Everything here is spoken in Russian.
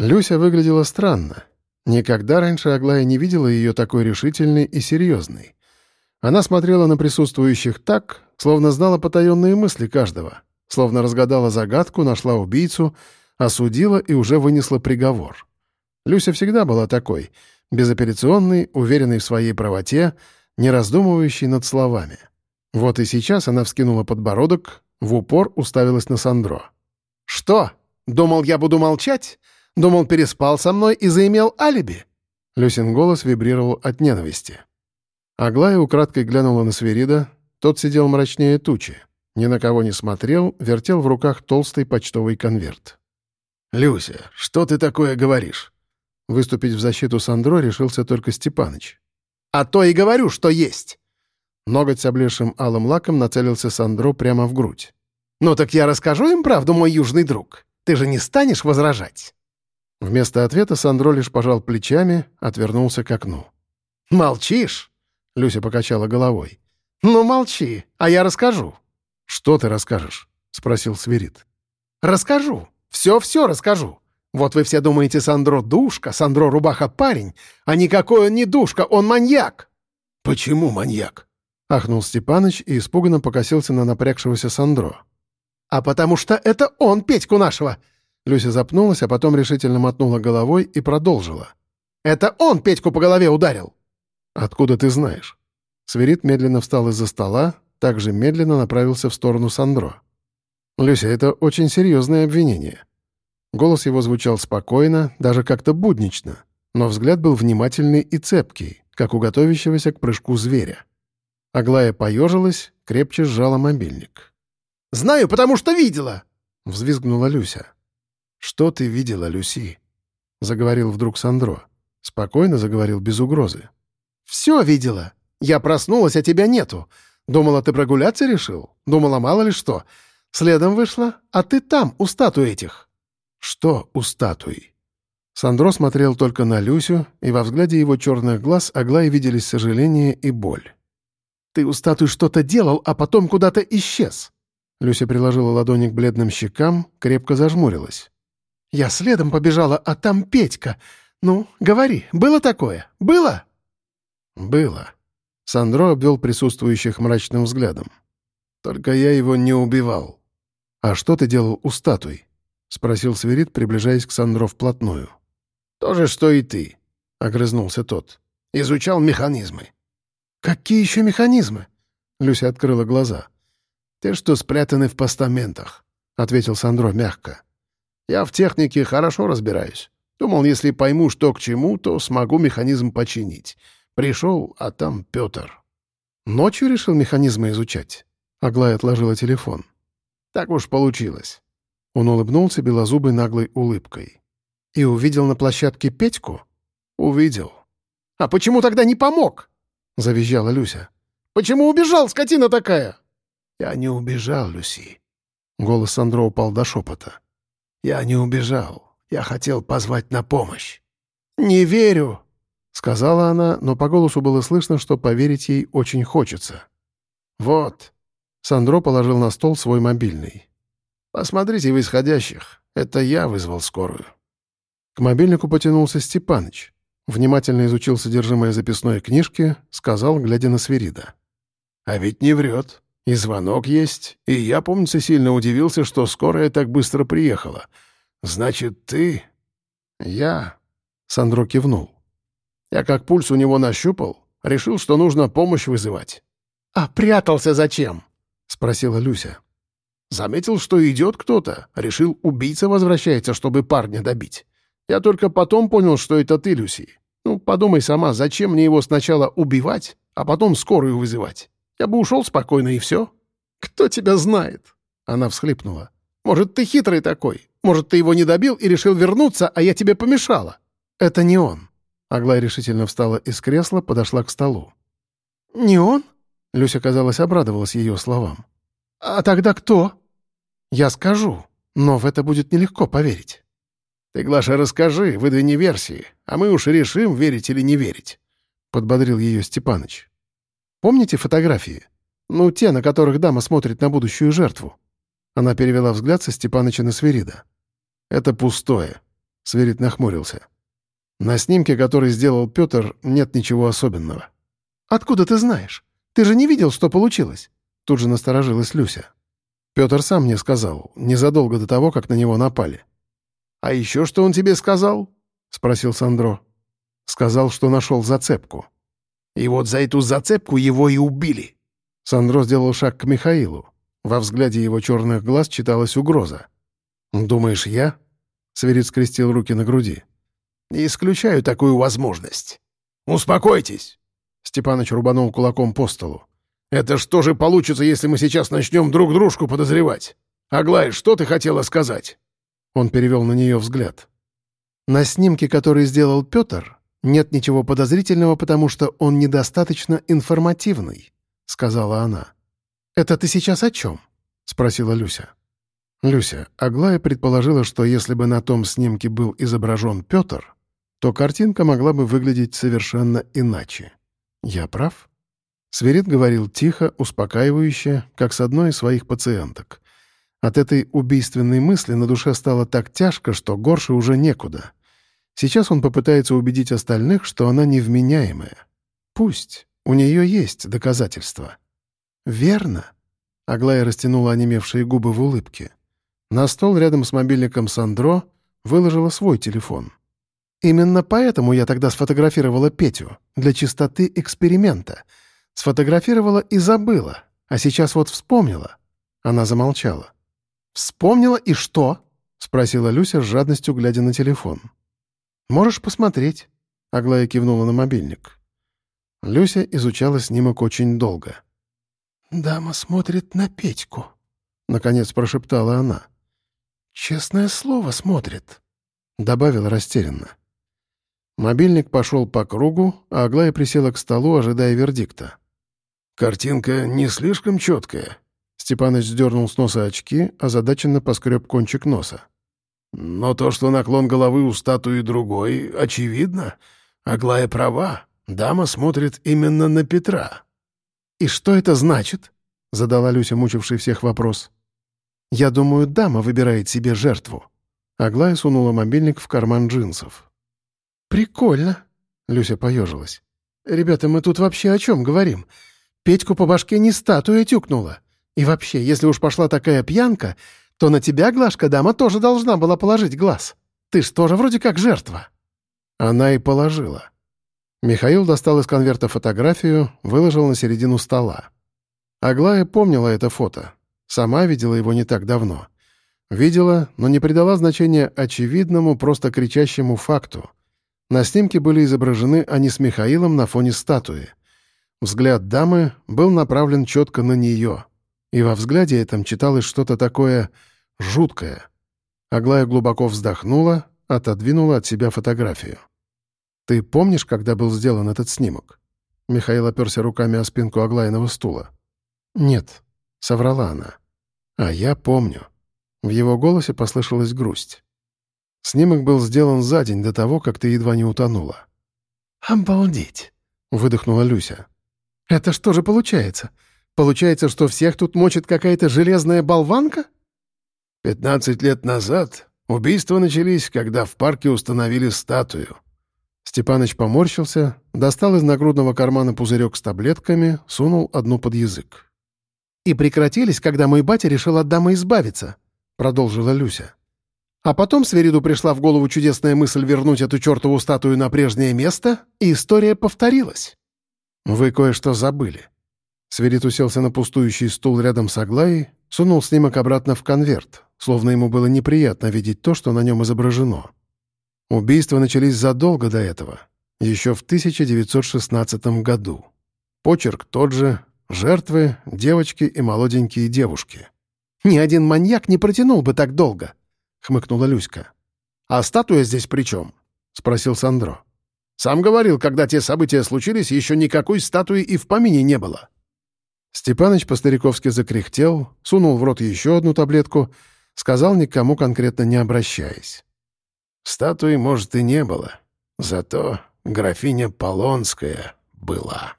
Люся выглядела странно. Никогда раньше Аглая не видела ее такой решительной и серьезной. Она смотрела на присутствующих так, словно знала потаенные мысли каждого, словно разгадала загадку, нашла убийцу, осудила и уже вынесла приговор. Люся всегда была такой, безапелляционной, уверенной в своей правоте, не раздумывающей над словами. Вот и сейчас она вскинула подбородок, в упор уставилась на Сандро. «Что? Думал, я буду молчать? Думал, переспал со мной и заимел алиби?» Люсин голос вибрировал от ненависти. Аглая украдкой глянула на Сверида, тот сидел мрачнее тучи. Ни на кого не смотрел, вертел в руках толстый почтовый конверт. «Люся, что ты такое говоришь?» Выступить в защиту Сандро решился только Степаныч. «А то и говорю, что есть!» Ноготь с облезшим алым лаком нацелился Сандро прямо в грудь. «Ну так я расскажу им правду, мой южный друг. Ты же не станешь возражать?» Вместо ответа Сандро лишь пожал плечами, отвернулся к окну. «Молчишь?» — Люся покачала головой. «Ну, молчи, а я расскажу». «Что ты расскажешь?» — спросил Свирит. «Расскажу. Все-все расскажу. Вот вы все думаете, Сандро душка, Сандро рубаха парень, а никакой он не душка, он маньяк». «Почему маньяк?» — ахнул Степаныч и испуганно покосился на напрягшегося Сандро. «А потому что это он, Петьку нашего!» Люся запнулась, а потом решительно мотнула головой и продолжила. «Это он Петьку по голове ударил!» «Откуда ты знаешь?» Сверид медленно встал из-за стола, также медленно направился в сторону Сандро. «Люся, это очень серьезное обвинение». Голос его звучал спокойно, даже как-то буднично, но взгляд был внимательный и цепкий, как у готовящегося к прыжку зверя. Аглая поежилась, крепче сжала мобильник. «Знаю, потому что видела!» — взвизгнула Люся. «Что ты видела, Люси?» — заговорил вдруг Сандро. Спокойно заговорил без угрозы. «Все видела. Я проснулась, а тебя нету. Думала, ты прогуляться решил? Думала, мало ли что. Следом вышла, а ты там, у статуи этих». «Что у статуи?» Сандро смотрел только на Люсю, и во взгляде его черных глаз Аглае виделись сожаление и боль. «Ты у статуи что-то делал, а потом куда-то исчез». Люся приложила ладони к бледным щекам, крепко зажмурилась. «Я следом побежала, а там Петька. Ну, говори, было такое? Было?» «Было». Сандро обвел присутствующих мрачным взглядом. «Только я его не убивал». «А что ты делал у статуй?» — спросил Сверид, приближаясь к Сандро вплотную. «То же, что и ты», — огрызнулся тот. «Изучал механизмы». «Какие еще механизмы?» — Люся открыла глаза. «Те, что спрятаны в постаментах», — ответил Сандро мягко. Я в технике хорошо разбираюсь. Думал, если пойму, что к чему, то смогу механизм починить. Пришел, а там Петр. Ночью решил механизмы изучать. Аглая отложила телефон. Так уж получилось. Он улыбнулся белозубой наглой улыбкой. И увидел на площадке Петьку? Увидел. А почему тогда не помог? Завизжала Люся. Почему убежал, скотина такая? Я не убежал, Люси. Голос Сандро упал до шепота. Я не убежал. Я хотел позвать на помощь». «Не верю», — сказала она, но по голосу было слышно, что поверить ей очень хочется. «Вот». Сандро положил на стол свой мобильный. «Посмотрите в исходящих. Это я вызвал скорую». К мобильнику потянулся Степаныч. Внимательно изучил содержимое записной книжки, сказал, глядя на Свирида. «А ведь не врет. И звонок есть, и я, помнится, сильно удивился, что скорая так быстро приехала. Значит, ты...» «Я...» — Сандро кивнул. «Я как пульс у него нащупал, решил, что нужно помощь вызывать». «А прятался зачем?» — спросила Люся. «Заметил, что идет кто-то. Решил, убийца возвращается, чтобы парня добить. Я только потом понял, что это ты, Люси. Ну, подумай сама, зачем мне его сначала убивать, а потом скорую вызывать?» Я бы ушел спокойно, и все. Кто тебя знает?» Она всхлипнула. «Может, ты хитрый такой? Может, ты его не добил и решил вернуться, а я тебе помешала?» «Это не он». Аглая решительно встала из кресла, подошла к столу. «Не он?» Люся, казалось, обрадовалась ее словам. «А тогда кто?» «Я скажу, но в это будет нелегко поверить». «Ты, Глаша, расскажи, выдвини версии, а мы уж решим, верить или не верить», — подбодрил ее Степаныч. Помните фотографии? Ну, те, на которых дама смотрит на будущую жертву?» Она перевела взгляд со Степаныча на Сверида. «Это пустое». Сверид нахмурился. «На снимке, который сделал Петр, нет ничего особенного». «Откуда ты знаешь? Ты же не видел, что получилось?» Тут же насторожилась Люся. Петр сам мне сказал, незадолго до того, как на него напали. «А еще что он тебе сказал?» — спросил Сандро. Сказал, что нашел зацепку. «И вот за эту зацепку его и убили». Сандро сделал шаг к Михаилу. Во взгляде его черных глаз читалась угроза. «Думаешь, я?» — Сверид скрестил руки на груди. «Не исключаю такую возможность. Успокойтесь!» Степаныч рубанул кулаком по столу. «Это что же получится, если мы сейчас начнем друг дружку подозревать? Аглая, что ты хотела сказать?» Он перевел на нее взгляд. «На снимке, который сделал Петр, нет ничего подозрительного, потому что он недостаточно информативный», — сказала она. «Это ты сейчас о чем?» — спросила Люся. Люся, Аглая предположила, что если бы на том снимке был изображен Петр, то картинка могла бы выглядеть совершенно иначе. Я прав? Сверид говорил тихо, успокаивающе, как с одной из своих пациенток. От этой убийственной мысли на душе стало так тяжко, что горше уже некуда. Сейчас он попытается убедить остальных, что она невменяемая. Пусть. У нее есть доказательства. «Верно», — Аглая растянула онемевшие губы в улыбке. На стол рядом с мобильником Сандро выложила свой телефон. «Именно поэтому я тогда сфотографировала Петю, для чистоты эксперимента. Сфотографировала и забыла, а сейчас вот вспомнила». Она замолчала. «Вспомнила и что?» — спросила Люся с жадностью, глядя на телефон. «Можешь посмотреть», — Аглая кивнула на мобильник. Люся изучала снимок очень долго. «Дама смотрит на Петьку», — наконец прошептала она. «Честное слово, смотрит», — добавила растерянно. Мобильник пошел по кругу, а Аглая присела к столу, ожидая вердикта. «Картинка не слишком четкая». Степаныч сдернул с носа очки, озадаченно поскреб кончик носа. «Но то, что наклон головы у статуи другой, очевидно. Аглая права. Дама смотрит именно на Петра». «И что это значит?» — задала Люся, мучивший всех вопрос. «Я думаю, дама выбирает себе жертву». Аглая сунула мобильник в карман джинсов. «Прикольно», — Люся поежилась. «Ребята, мы тут вообще о чем говорим? Петьку по башке не статуя тюкнула. И вообще, если уж пошла такая пьянка, то на тебя, Глашка, дама тоже должна была положить глаз. Ты ж тоже вроде как жертва». Она и положила. Михаил достал из конверта фотографию, выложил на середину стола. Аглая помнила это фото. Сама видела его не так давно. Видела, но не придала значения очевидному, просто кричащему факту. На снимке были изображены они с Михаилом на фоне статуи. Взгляд дамы был направлен четко на нее. И во взгляде этом читалось что-то такое жуткое. Аглая глубоко вздохнула, отодвинула от себя фотографию. «Ты помнишь, когда был сделан этот снимок?» Михаил оперся руками о спинку Аглайного стула. «Нет», — соврала она. «А я помню». В его голосе послышалась грусть. Снимок был сделан за день до того, как ты едва не утонула. «Обалдеть!» — выдохнула Люся. «Это что же получается? Получается, что всех тут мочит какая-то железная болванка?» «Пятнадцать лет назад убийства начались, когда в парке установили статую», Степаныч поморщился, достал из нагрудного кармана пузырек с таблетками, сунул одну под язык. «И прекратились, когда мой батя решил от дамы избавиться», — продолжила Люся. А потом Свериду пришла в голову чудесная мысль вернуть эту чертову статую на прежнее место, и история повторилась. «Вы кое-что забыли». Сверид уселся на пустующий стул рядом с Аглаей, сунул снимок обратно в конверт, словно ему было неприятно видеть то, что на нем изображено. Убийства начались задолго до этого, еще в 1916 году. Почерк тот же, жертвы — девочки и молоденькие девушки. «Ни один маньяк не протянул бы так долго», — хмыкнула Люська. «А статуя здесь при чем?» — спросил Сандро. «Сам говорил, когда те события случились, еще никакой статуи и в помине не было». Степаныч по-стариковски закряхтел, сунул в рот еще одну таблетку, сказал никому конкретно не обращаясь. Статуи, может, и не было. Зато графиня Полонская была.